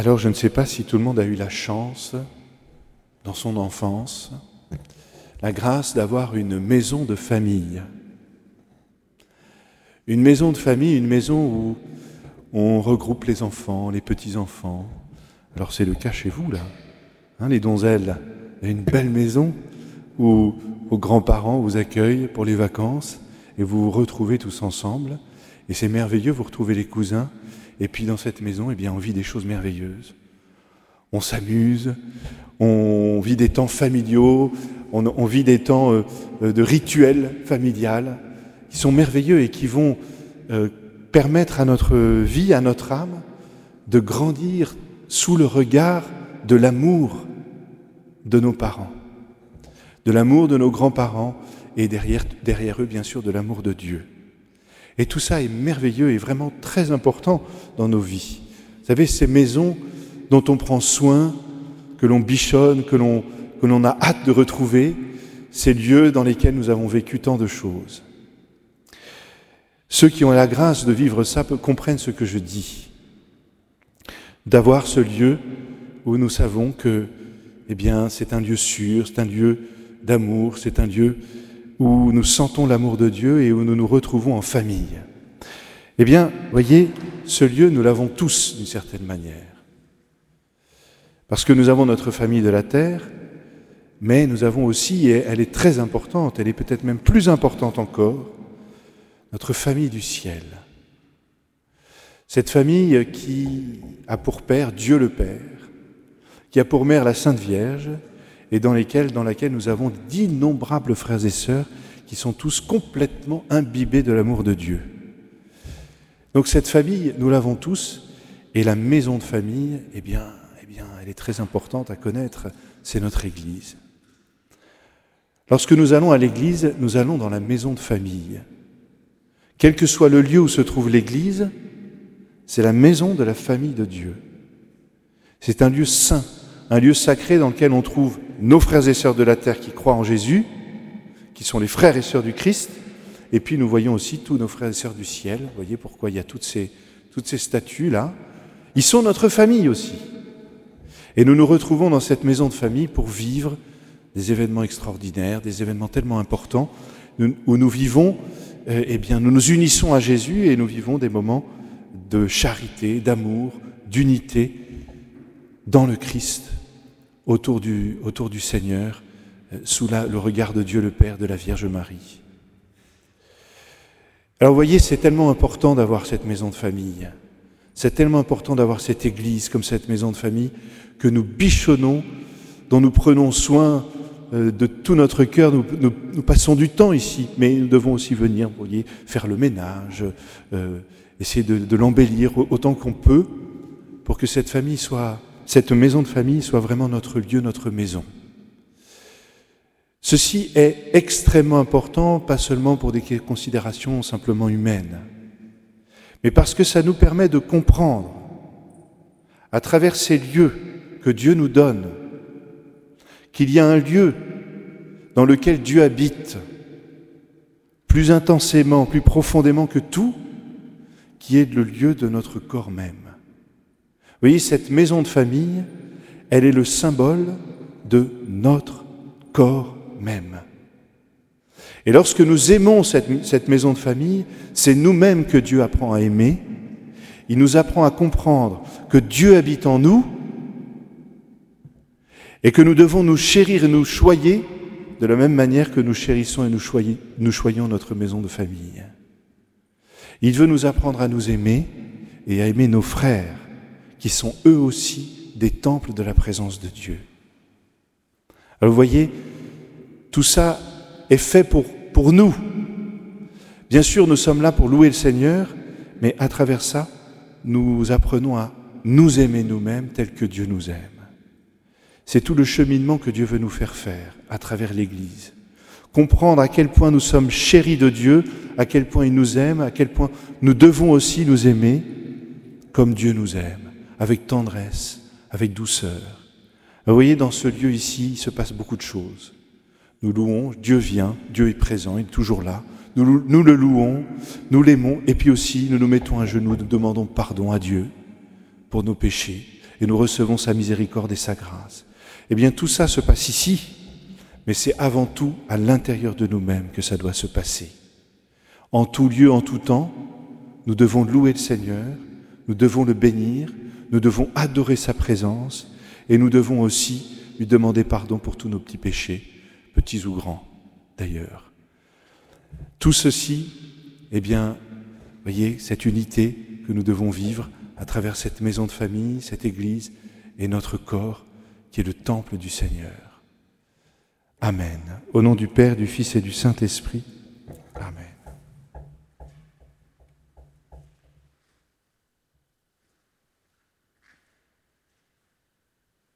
Alors je ne sais pas si tout le monde a eu la chance, dans son enfance, la grâce d'avoir une maison de famille. Une maison de famille, une maison où on regroupe les enfants, les petits-enfants. Alors c'est le cas chez vous, là. Hein, les donzelles, il y a une belle maison où vos grands-parents vous accueillent pour les vacances et vous vous retrouvez tous ensemble. Et c'est merveilleux, vous retrouvez les cousins. Et puis dans cette maison, eh bien, on vit des choses merveilleuses. On s'amuse, on vit des temps familiaux, on, vit des temps euh, de rituels familiales qui sont merveilleux et qui vont euh, permettre à notre vie, à notre âme, de grandir sous le regard de l'amour de nos parents, de l'amour de nos grands-parents et derrière eux, bien sûr, de l'amour de Dieu. Et tout ça est merveilleux et vraiment très important dans nos vies. Vous savez, ces maisons dont on prend soin, que l'on bichonne, que l'on, a hâte de retrouver, ces lieux dans lesquels nous avons vécu tant de choses. Ceux qui ont la grâce de vivre ça comprennent ce que je dis. D'avoir ce lieu où nous savons que, eh bien, c'est un lieu sûr, c'est un lieu d'amour, c'est un lieu où nous sentons l'amour de Dieu et où nous nous retrouvons en famille. Eh bien, voyez, ce lieu, nous l'avons tous d'une certaine manière. Parce que nous avons notre famille de la terre, mais nous avons aussi, et elle est très importante, elle est peut-être même plus importante encore, notre famille du ciel. Cette famille qui a pour père Dieu le Père, qui a pour mère la Sainte Vierge, et dans, lesquelles, dans laquelle nous avons d'innombrables frères et sœurs qui sont tous complètement imbibés de l'amour de Dieu. Donc cette famille, nous l'avons tous, et la maison de famille, eh bien, eh bien, elle est très importante à connaître, c'est notre Église. Lorsque nous allons à l'Église, nous allons dans la maison de famille. Quel que soit le lieu où se trouve l'Église, c'est la maison de la famille de Dieu. C'est un lieu saint, un lieu sacré dans lequel on trouve nos frères et sœurs de la terre qui croient en Jésus, qui sont les frères et sœurs du Christ, et puis nous voyons aussi tous nos frères et sœurs du ciel. Vous voyez pourquoi il y a toutes ces, toutes ces statues-là. Ils sont notre famille aussi. Et nous nous retrouvons dans cette maison de famille pour vivre des événements extraordinaires, des événements tellement importants, où nous vivons euh, eh bien, nous nous unissons à Jésus et nous vivons des moments de charité, d'amour, d'unité dans le Christ, autour du, autour du Seigneur, euh, sous le regard de Dieu le Père, de la Vierge Marie. Alors vous voyez, c'est tellement important d'avoir cette maison de famille. C'est tellement important d'avoir cette église comme cette maison de famille que nous bichonnons, dont nous prenons soin euh, de tout notre cœur, nous, passons du temps ici, mais nous devons aussi venir, vous voyez, faire le ménage, euh, essayer de, l'embellir autant qu'on peut pour que cette famille soit, cette maison de famille soit vraiment notre lieu, notre maison. Ceci est extrêmement important, pas seulement pour des considérations simplement humaines, mais parce que ça nous permet de comprendre, à travers ces lieux que Dieu nous donne, qu'il y a un lieu dans lequel Dieu habite plus intensément, plus profondément que tout, qui est le lieu de notre corps même. Vous voyez, cette maison de famille, elle est le symbole de notre corps même. Et lorsque nous aimons cette, maison de famille, c'est nous-mêmes que Dieu apprend à aimer. Il nous apprend à comprendre que Dieu habite en nous et que nous devons nous chérir et nous choyer de la même manière que nous chérissons et nous choyons notre maison de famille. Il veut nous apprendre à nous aimer et à aimer nos frères, qui sont eux aussi des temples de la présence de Dieu. Alors vous voyez, tout ça est fait pour, pour nous. Bien sûr, nous sommes là pour louer le Seigneur, mais à travers ça, nous apprenons à nous aimer nous-mêmes tel que Dieu nous aime. C'est tout le cheminement que Dieu veut nous faire faire à travers l'Église. Comprendre à quel point nous sommes chéris de Dieu, à quel point il nous aime, à quel point nous devons aussi nous aimer comme Dieu nous aime, avec tendresse, avec douceur. Vous voyez, dans ce lieu ici, il se passe beaucoup de choses. Nous louons, Dieu vient, Dieu est présent, il est toujours là. Nous, nous le louons, nous l'aimons, et puis aussi nous nous mettons à genoux, nous demandons pardon à Dieu pour nos péchés et nous recevons sa miséricorde et sa grâce. Eh bien, tout ça se passe ici, mais c'est avant tout à l'intérieur de nous-mêmes que ça doit se passer. En tout lieu, en tout temps, nous devons louer le Seigneur, nous devons le bénir, nous devons adorer sa présence et nous devons aussi lui demander pardon pour tous nos petits péchés, petits ou grands d'ailleurs. Tout ceci, eh bien, voyez, cette unité que nous devons vivre à travers cette maison de famille, cette Église et notre corps qui est le temple du Seigneur. Amen. Au nom du Père, du Fils et du Saint-Esprit.